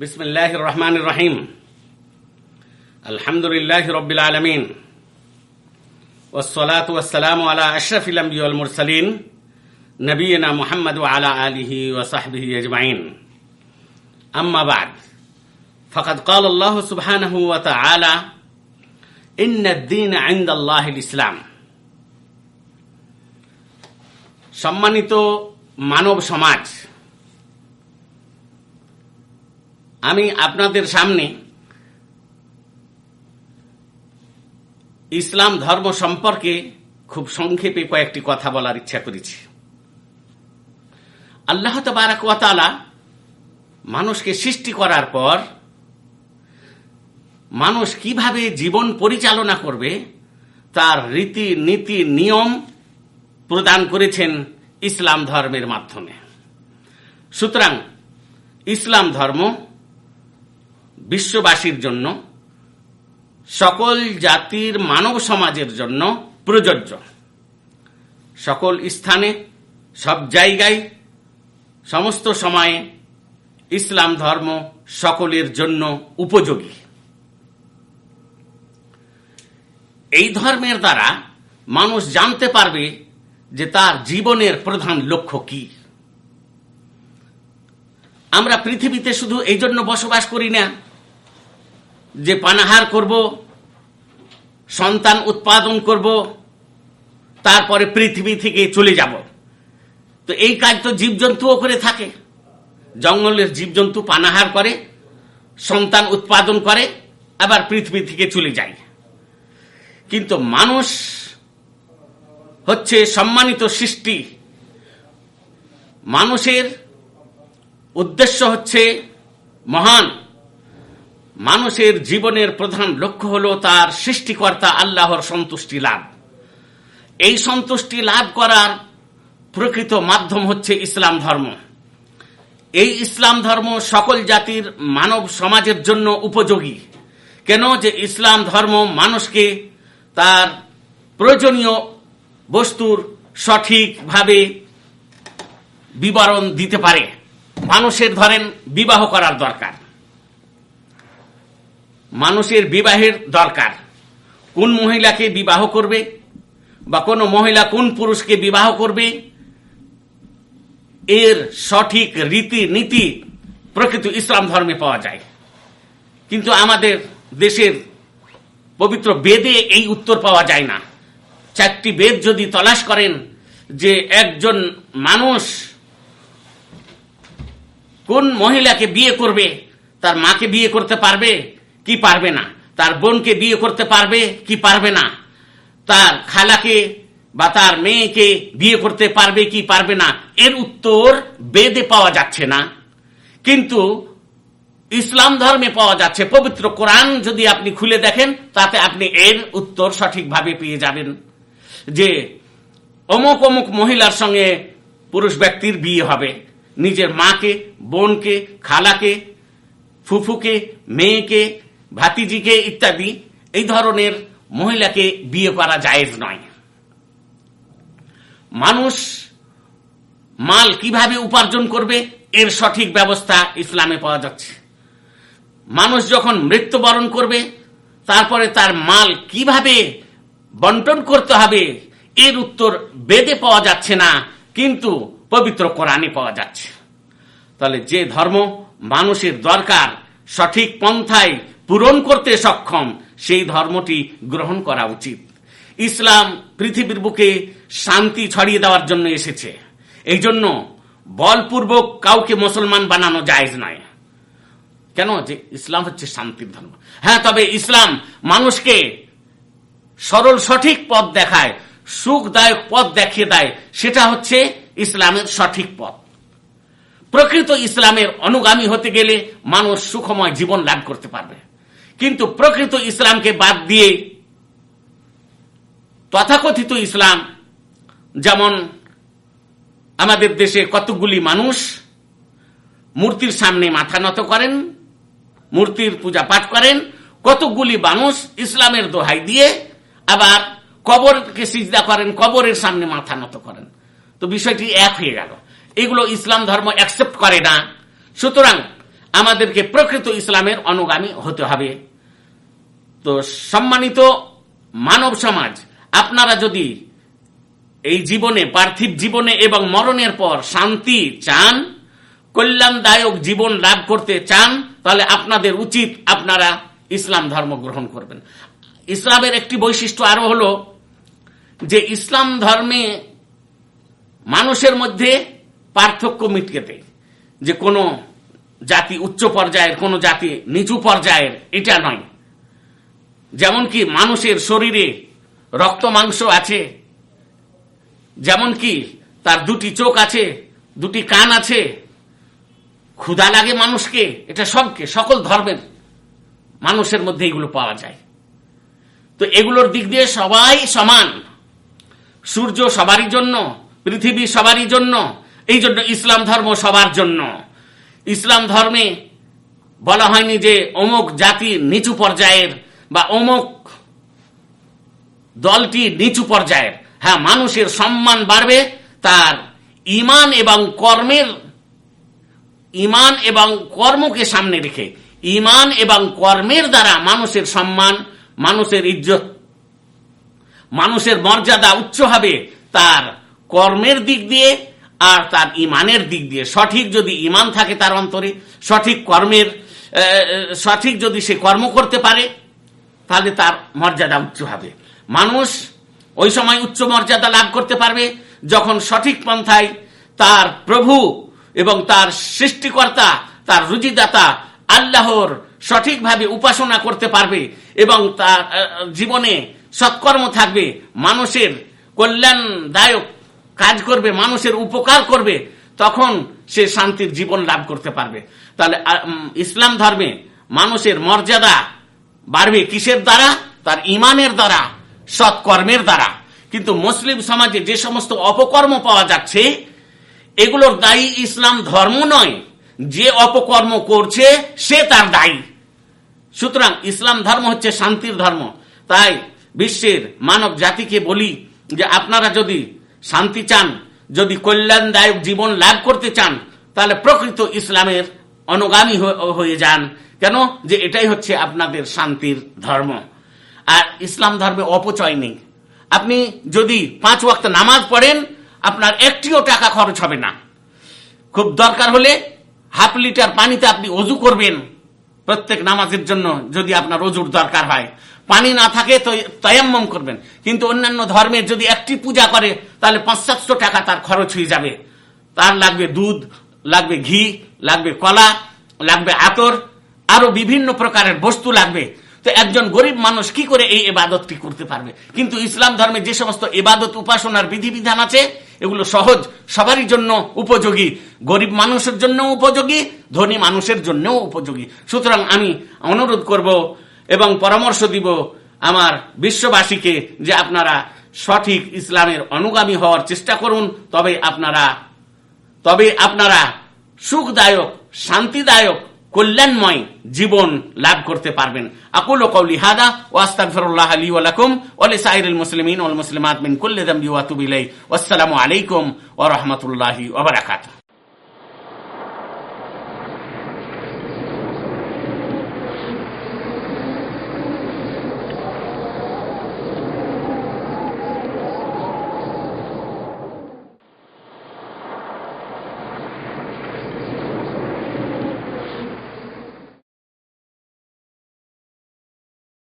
بسم الله الرحمن الرحيم الحمد لله رب العالمين والصلاة والسلام على أشرف الأنبياء والمرسلين نبينا محمد وعلى آله وصحبه أجمعين أما بعد فقد قال الله سبحانه وتعالى إن الدين عند الله الإسلام সম্মানিত মানব সমাজ আমি আপনাদের সামনে ইসলাম ধর্ম সম্পর্কে খুব সংক্ষেপে কয়েকটি কথা বলার ইচ্ছা করেছি। আল্লাহ তালা মানুষকে সৃষ্টি করার পর মানুষ কীভাবে জীবন পরিচালনা করবে তার রীতি নীতি নিয়ম প্রদান করেছেন ইসলাম ধর্মের মাধ্যমে। সুতরাং ইসলাম ধর্ম বিশ্ববাসীর জন্য, সকল জাতির মানব সমাজের জন্য প্রযোজ্য। সকল স্থানে, সব জায়গায়, সমস্ত সময়ে ইসলাম ধর্ম সকলের জন্য উপযোগী। এই ধর্মের দ্বারা মানুষ জানতে পারবে যে তার জীবনের প্রধান লক্ষ্য কি। আমরা পৃথিবীতে শুধু এই জন্য বসবাস করি না যে পানাহার করব, সন্তান উৎপাদন করব, তারপরে পৃথিবী থেকে চলে যাব। তো এই কাজ তো জীবজন্তুও করে থাকে। জঙ্গলের জীবজন্তু পানাহার করে, সন্তান উৎপাদন করে, আবার পৃথিবী থেকে চলে যায়। কিন্তু মানুষ হচ্ছে সম্মানিত সৃষ্টি। মানুষের উদ্দেশ্য হচ্ছে মহান। মানুষের জীবনের প্রধান লক্ষ্য হল তার সৃষ্টিকর্তা আল্লাহর সন্তুষ্টি লাভ। এই সন্তুষ্টি লাভ করার প্রকৃত মাধ্যম হচ্ছে ইসলাম ধর্ম। এই ইসলাম ধর্ম সকল জাতির মানব সমাজের জন্য উপযোগী। কেন যে ইসলাম ধর্ম মানুষকে তার প্রয়োজনীয় বস্তুর সঠিকভাবে বিবরণ দিতে পারে। মানুষের ধরেন বিবাহ করার দরকার। মানুষের বিবাহের দরকার। কোন মহিলাকে বিবাহ করবে বা কোন মহিলা কোন পুরুষকে বিবাহ করবে, এর সঠিক রীতি নীতি প্রকৃত ইসলাম ধর্মে পাওয়া যায়। কিন্তু আমাদের দেশের পবিত্র বেদে এই উত্তর পাওয়া যায় না। চারটি বেদ যদি তলাশ করেন যে একজন মানুষ কোন মহিলাকে বিয়ে করবে, তার মাকে বিয়ে করতে পারবে কি পারবে না? তার বোনকে বিয়ে করতে পারবে কি পারবে না? তার খালাকে বা তার মেয়েকে বিয়ে করতে পারবে কি পারবে না? এর উত্তর বেদে পাওয়া যাচ্ছে না। কিন্তু ইসলাম ধর্মে পাওয়া যাচ্ছে। পবিত্র কোরআন যদি আপনি খুলে দেখেন, তাতে আপনি এর উত্তর সঠিকভাবে পেয়ে যাবেন। যে অমুক অমুক মহিলার সঙ্গে পুরুষ ব্যক্তির বিয়ে হবে। নিজের মাকে, বোনকে, খালাকে, ফুফুকে, মেয়েকে ভাতিজিকে ইত্যাদি, এই ধরনের মহিলাকে বিয়ে করা জায়েজ নয়। মানুষ মাল কীভাবে উপার্জন করবে, এর সঠিক ব্যবস্থা ইসলামে পাওয়া যাচ্ছে। মানুষ যখন মৃত্যুবরণ করবে, তারপরে তার মাল কীভাবে বন্টন করতে হবে, এর উত্তর বেদে পাওয়া যাচ্ছে না, কিন্তু পবিত্র কোরআনে পাওয়া যাচ্ছে। তাহলে যে ধর্ম মানুষের দরকার, সঠিক পন্থায় পূরণ করতে সক্ষম, সেই ধর্মটি গ্রহণ করা উচিত। ইসলাম পৃথিবীর বুকে শান্তি ছড়িয়ে দেওয়ার জন্য এসেছে। এই জন্য বলপূর্বক কাউকে মুসলমান বানানো জায়েজ নয়। কেন যে ইসলাম হচ্ছে শান্তির ধর্ম? হ্যাঁ তবে ইসলাম মানুষকে সরল সঠিক পথ দেখায়, সুখদায়ক পথ দেখিয়ে দেয়, সেটা হচ্ছে ইসলামের সঠিক পথ। প্রকৃত ইসলামের অনুগামী হতে গেলে মানুষ সুখময় জীবন লাভ করতে পারবে। কিন্তু প্রকৃত ইসলামকে বাদ দিয়ে তথাকথিত ইসলাম, যেমন আমাদের দেশে কতগুলি মানুষ মূর্তির সামনে মাথা নত করেন, মূর্তির পূজা পাঠ করেন, কতগুলি মানুষ ইসলামের দোহাই দিয়ে আবার কবরকে সিজদা করেন, কবরের সামনে মাথা নত করেন। তো বিষয়টি এক হয়ে গেল। এগুলো ইসলাম ধর্ম অ্যাকসেপ্ট করে না। সুতরাং আমাদেরকে প্রকৃত ইসলামের অনুগামী হতে হবে। তো সম্মানিত মানব সমাজ, আপনারা যদি এই জীবনে, পার্থিব জীবনে এবং মরণের পর শান্তি চান, কল্যাণদায়ক জীবন লাভ করতে চান, তাহলে আপনাদের উচিত আপনারা ইসলাম ধর্ম গ্রহণ করবেন। ইসলামের একটি বৈশিষ্ট্য আরও হলো যে ইসলাম ধর্মে মানুষের মধ্যে পার্থক্য মিটকে যে কোনো জাতি উচ্চ পর্যায়ের, কোনো জাতি নিচু পর্যায়ের, এটা নয়। যেমন কি মানুষের শরীরে রক্ত মাংস আছে যেমন কি তার দুটি চোখ আছে, দুটি কান আছে, ক্ষুধা লাগে মানুষকে, এটা সবকে, সকল ধর্মের মানুষের মধ্যে এগুলো পাওয়া যায়। তো এগুলোর দিক দিয়ে সবাই সমান। সূর্য সবারই জন্য, পৃথিবী সবারই জন্য, এই জন্য ইসলাম ধর্ম সবার জন্য। ইসলাম ধর্মে বলা হয়নি যে অমুক জাতি নিচু পর্যায়ের বা অমুক দলটি নিচু পর্যায়ের। হ্যাঁ মানুষের সম্মান বাড়বে, তার ইমান এবং কর্মের ইমান এবং কর্মকে সামনে রেখে, ইমান এবং কর্মের দ্বারা মানুষের সম্মান, মানুষের ইজ্জত, মানুষের মর্যাদা উচ্চ হবে তার কর্মের দিক দিয়ে আর তার ইমানের দিক দিয়ে। সঠিক যদি ইমান থাকে তার অন্তরে, সঠিক কর্মের সঠিক যদি সে কর্ম করতে পারে তাহলে তার মর্যাদা উচ্চ হবে। মানুষ ওই সময় উচ্চ মর্যাদা লাভ করতে পারবে যখন সঠিক পন্থায় তার প্রভু এবং তার সৃষ্টিকর্তা, তার রুজিদাতা আল্লাহর সঠিকভাবে উপাসনা করতে পারবে এবং তার জীবনে সৎকর্ম থাকবে, মানুষের কল্যাণদায়ক কাজ করবে, মানুষের উপকার করবে, তখন সে শান্তির জীবন লাভ করতে পারবে। তাহলে ইসলাম ধর্মে মানুষের মর্যাদা বাড়বে কিসের দ্বারা? তার ইমানের দ্বারা, সৎকর্মের দ্বারা। কিন্তু মুসলিম সমাজে যে সমস্ত অপকর্ম পাওয়া যাচ্ছে, এগুলোর দায়ী ইসলাম ধর্ম নয়। যে অপকর্ম করছে, সে তার দায়ী। সুতরাং ইসলাম ধর্ম হচ্ছে শান্তির ধর্ম। তাই বিশ্বের মানব জাতিকে বলি যে আপনারা যদি শান্তি চান, যদি কল্যাণদায়ক জীবন লাভ করতে চান, তাহলে প্রকৃত ইসলামের অনুগামী হয়ে যান। কেন? যে এটাই হচ্ছে আপনাদের শান্তির ধর্ম। আর ইসলাম ধর্মে অপচয় নেই। আপনি যদি পাঁচ ওয়াক্ত নামাজ পড়েন, আপনার একটিও টাকা খরচ হবে না। খুব দরকার হলে হাফ লিটার পানিতে আপনি অজু করবেন প্রত্যেক নামাজের জন্য, যদি আপনার অজুর দরকার হয়। পানি না থাকে তো তয়াম্মম করবেন। কিন্তু অন্যান্য ধর্মের যদি একটি পূজা করে, তাহলে পাঁচ টাকা তার খরচ হয়ে যাবে। তার লাগবে দুধ, লাগবে ঘি লাগবে কলা, লাগবে আতর, আরও বিভিন্ন প্রকারের বস্তু লাগবে। তো একজন গরিব মানুষ কি করে এই এবাদতটি করতে পারবে? কিন্তু ইসলাম ধর্মে যে সমস্ত এবাদত, উপাসনার বিধিবিধান আছে, এগুলো সহজ, সবারই জন্য উপযোগী। গরিব মানুষের জন্য উপযোগী, ধনী মানুষের জন্যও উপযোগী। সুতরাং আমি অনুরোধ করব এবং পরামর্শ দিব আমার বিশ্ববাসীকে যে আপনারা সঠিক ইসলামের অনুগামী হওয়ার চেষ্টা করুন, তবে আপনারা তবে আপনারা সুখদায়ক, শান্তিদায়ক, কল্যাণময় জীবন লাভ করতে পারবেন। আকুল কৌলি হাদা ওয়াস্তাগফিরুল্লাহ লি ওয়া লাকুম, ওয়া লিসাইরিল মুসলিমিন ওয়াল মুসলিমাত মিন কুল্লি যামবি ওয়া আলাইকুম ওয়া রাহমাতুল্লাহি ওয়া বারাকাতুহু।